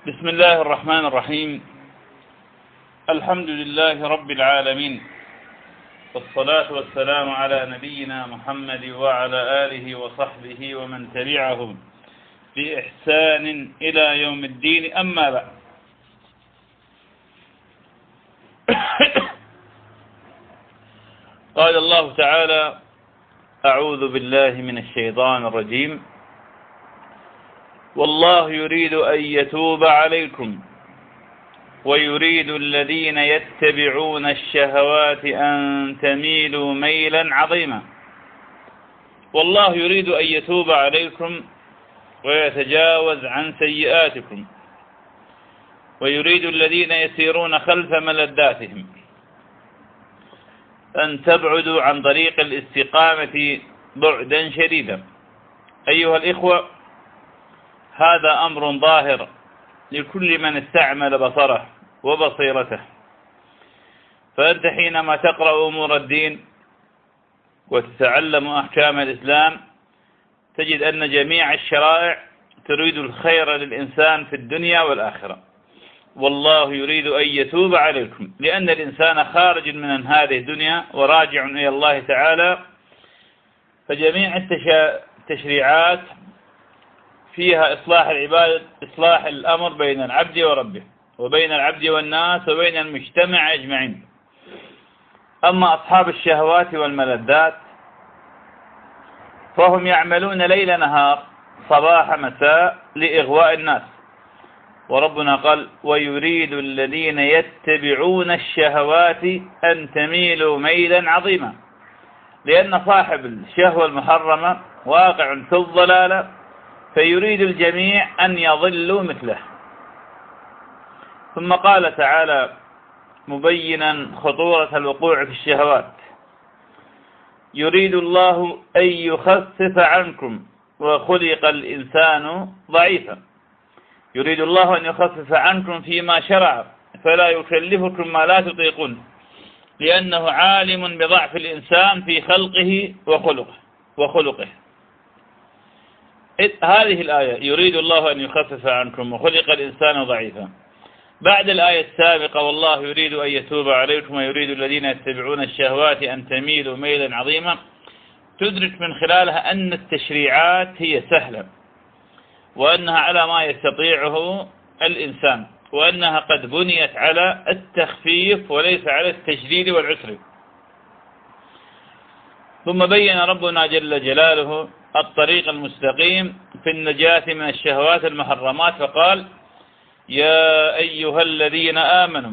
بسم الله الرحمن الرحيم. الحمد لله رب العالمين. والصلاة والسلام على نبينا محمد وعلى آله وصحبه ومن تبعهم بإحسان إلى يوم الدين. أما بعد. قال الله تعالى أعوذ بالله من الشيطان الرجيم. والله يريد أن يتوب عليكم ويريد الذين يتبعون الشهوات أن تميلوا ميلا عظيما والله يريد أن يتوب عليكم ويتجاوز عن سيئاتكم ويريد الذين يسيرون خلف ملذاتهم أن تبعدوا عن طريق الاستقامة بعدا شديدا أيها الإخوة هذا أمر ظاهر لكل من استعمل بصره وبصيرته. فأنت حينما تقرأ أمور الدين وتتعلم أحكام الإسلام تجد أن جميع الشرائع تريد الخير للإنسان في الدنيا والآخرة. والله يريد أن يتوب عليكم لأن الإنسان خارج من هذه الدنيا وراجع إلى الله تعالى. فجميع التشريعات فيها إصلاح العباد إصلاح الأمر بين العبد وربه وبين العبد والناس وبين المجتمع أجمعين. أما أصحاب الشهوات والملذات فهم يعملون ليل نهار صباح مساء لإغواء الناس. وربنا قال ويريد الذين يتبعون الشهوات أن تميلوا ميلا عظيما. لأن صاحب الشهوة المحرمة واقع في الضلالة فيريد الجميع أن يضلوا مثله. ثم قال تعالى مبينا خطورة الوقوع في الشهوات. يريد الله أن يخفف عنكم وخلق الإنسان ضعيفا. يريد الله أن يخفف عنكم فيما شرع فلا يكلفكم ما لا تطيقون لأنه عالم بضعف الإنسان في خلقه وخلقه وخلقه. هذه الآية يريد الله أن يخفف عنكم وخلق الإنسان ضعيفا. بعد الآية السابقة والله يريد أن يتوب عليكم ويريد الذين يتبعون الشهوات أن تميلوا ميلا عظيما. تدرك من خلالها أن التشريعات هي سهلة وأنها على ما يستطيعه الإنسان وأنها قد بنيت على التخفيف وليس على التشديد والعسر. ثم بين ربنا جل جلاله الطريق المستقيم في النجاة من الشهوات المحرمات فقال يا أيها الذين آمنوا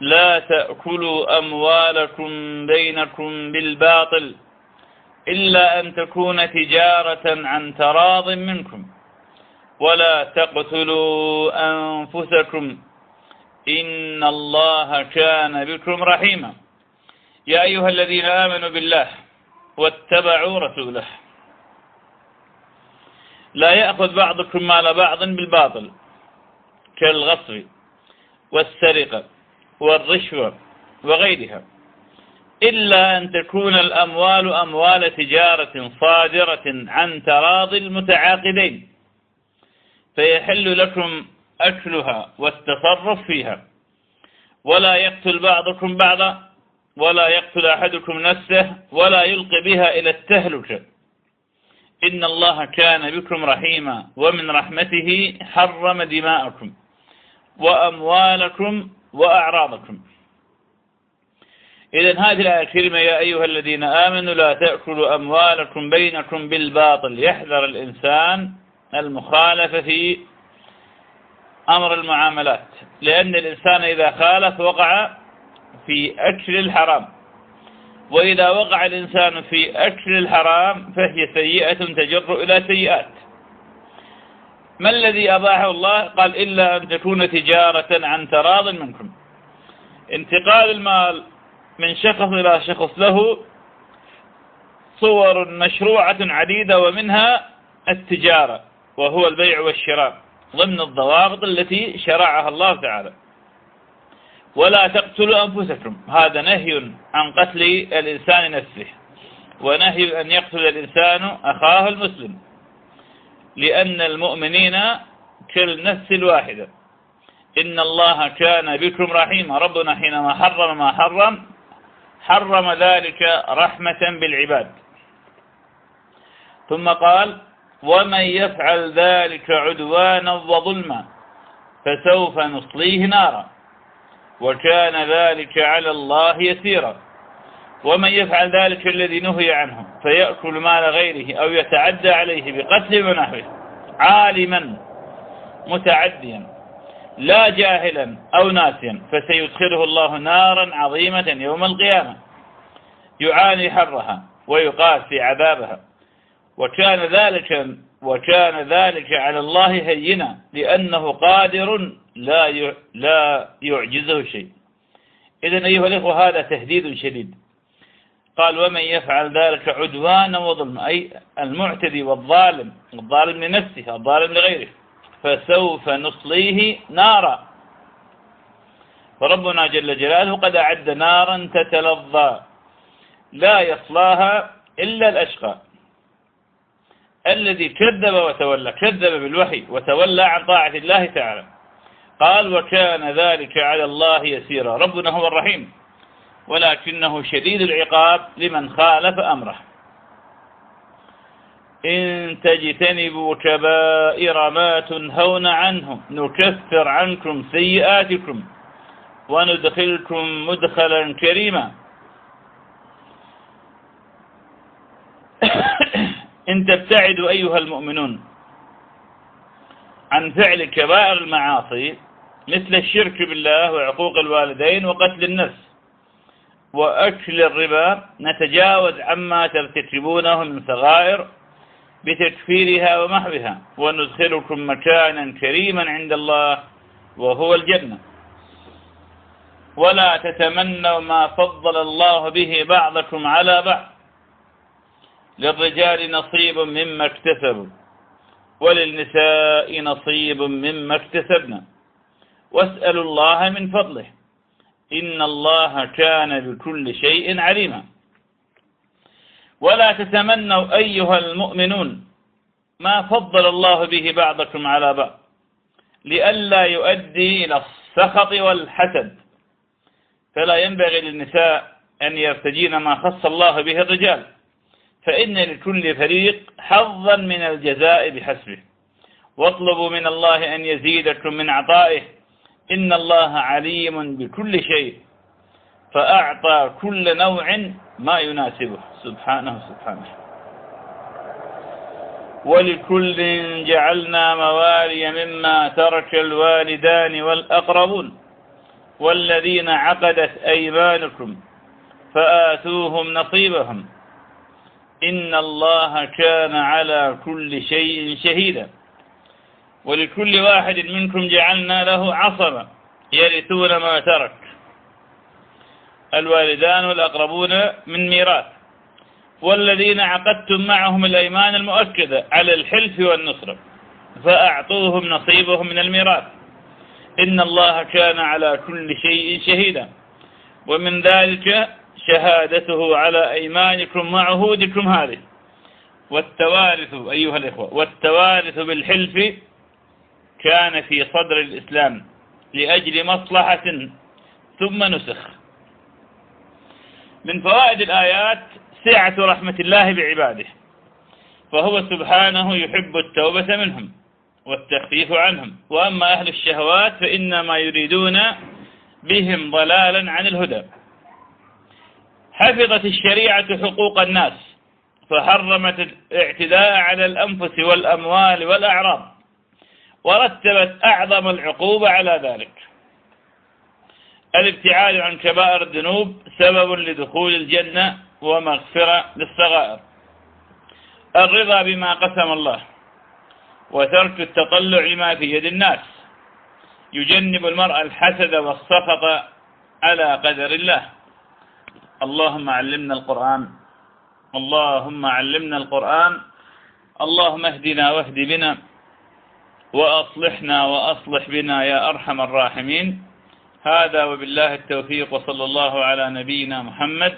لا تأكلوا أموالكم بينكم بالباطل إلا أن تكون تجارة عن تراض منكم ولا تقتلوا أنفسكم إن الله كان بكم رحيما. يا أيها الذين آمنوا بالله واتبعوا رسوله. لا يأخذ بعضكم مال بعض بالباطل. كالغصب والسرقة والرشوة وغيرها. إلا أن تكون الأموال أموال تجارة صادرة عن تراض المتعاقدين. فيحل لكم أكلها والتصرف فيها. ولا يقتل بعضكم بعضا ولا يقتل أحدكم نفسه ولا يلقي بها إلى التهلكة. إن الله كان بكم رحيما ومن رحمته حرم دماءكم وأموالكم وأعراضكم. إذا هذه الآية الكريمة يا أيها الذين آمنوا لا تأكلوا أموالكم بينكم بالباطل. يحذر الإنسان المخالفة في أمر المعاملات لأن الإنسان إذا خالف وقع في أكل الحرام. وإذا وقع الإنسان في أكل الحرام فهي سيئة تجر إلى سيئات. ما الذي أباحه الله؟ قال إلا أن تكون تجارة عن تراض منكم. انتقال المال من شخص إلى شخص له صور مشروعة عديدة ومنها التجارة وهو البيع والشراء ضمن الضوابط التي شرعها الله تعالى. ولا تقتلوا أنفسكم. هذا نهي عن قتل الإنسان نفسه ونهي أن يقتل الإنسان أخاه المسلم لأن المؤمنين كالنفس الواحدة إن الله كان بكم رحيما. ربنا حينما حرم ما حرم حرم ذلك رحمة بالعباد. ثم قال ومن يفعل ذلك عدوانا وظلما فسوف نصليه نارا. وكان ذلك على الله يسيرا. ومن يفعل ذلك الذي نهي عنه فيأكل مال غيره أو يتعدى عليه بقتل ونحوه عالما متعديا لا جاهلا أو ناسيا فسيدخله الله نارا عظيمة يوم القيامة يعاني حرها ويقاسي عذابها. وكان ذلك وكان ذلك على الله هينا لأنه قادر لا لا يعجزه شيء. إذا أيها الإخوة هذا تهديد شديد. قال ومن يفعل ذلك عدوانا وظلما. أي المعتدي والظالم الظالم لنفسه الظالم لغيره. فسوف نصليه نارا. فربنا جل جلاله قد أعد نارا تتلظى. لا يصلاها إلا الأشقى. الذي كذب وتولى كذب بالوحي وتولى عن طاعة الله تعالى. قال وكان ذلك على الله يسيرا. ربنا هو الرحيم. ولكنه شديد العقاب لمن خالف أمره. إن تجتنبوا كبائر ما تنهون عنه نكفر عنكم سيئاتكم وندخلكم مدخلا كريما. إن تبتعدوا أيها المؤمنون عن فعل كبائر المعاصي مثل الشرك بالله وعقوق الوالدين وقتل النفس وأكل الربا نتجاوز عما ترتكبونه من صغائر بتكفيرها ومحوها. وندخلكم مكانا كريما عند الله وهو الجنة. ولا تتمنوا ما فضل الله به بعضكم على بعض. للرجال نصيب مما اكتسبوا وللنساء نصيب مما اكتسبنا واسألوا الله من فضله. إن الله كان بكل شيء عليما. ولا تتمنوا أيها المؤمنون ما فضل الله به بعضكم على بعض لئلا يؤدي إلى السخط والحسد. فلا ينبغي للنساء أن يرتجين ما خص الله به الرجال. فإن لكل فريق حظا من الجزاء بحسبه. واطلبوا من الله أن يزيدكم من عطائه. إن الله عليم بكل شيء. فأعطى كل نوع ما يناسبه. سبحانه سبحانه ولكل جعلنا موالي مما ترك الوالدان والأقربون. والذين عقدت أيمانكم فآتوهم نصيبهم. إن الله كان على كل شيء شهيدا. ولكل واحد منكم جعلنا له عصبا يرثون ما ترك. الوالدان والأقربون من ميراث. والذين عقدتم معهم الأيمان المؤكدة على الحلف والنصر فأعطوهم نصيبهم من الميراث. إن الله كان على كل شيء شهيدا. ومن ذلك شهادته على أيمانكم وعهودكم هذه. والتوارث أيها الإخوة والتوارث بالحلف كان في صدر الإسلام لأجل مصلحة ثم نسخ. من فوائد الآيات سعة رحمة الله بعباده فهو سبحانه يحب التوبة منهم والتخفيف عنهم. وأما أهل الشهوات فإنما يريدون بهم ضلالا عن الهدى. حفظت الشريعة حقوق الناس فحرمت الاعتداء على الأنفس والأموال والأعراض ورتبت أعظم العقوبة على ذلك. الابتعاد عن كبائر الذنوب سبب لدخول الجنة ومغفرة للصغائر. الرضا بما قسم الله وترك التطلع لما في يد الناس. يجنب المرء الحسد والسخط على قدر الله. اللهم علمنا القرآن. اللهم علمنا القرآن. اللهم اهدنا واهد بنا. وأصلحنا وأصلح بنا يا أرحم الراحمين. هذا وبالله التوفيق وصلى الله على نبينا محمد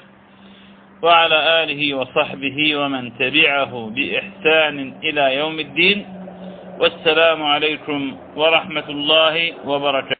وعلى آله وصحبه ومن تبعه بإحسان إلى يوم الدين. والسلام عليكم ورحمة الله وبركاته.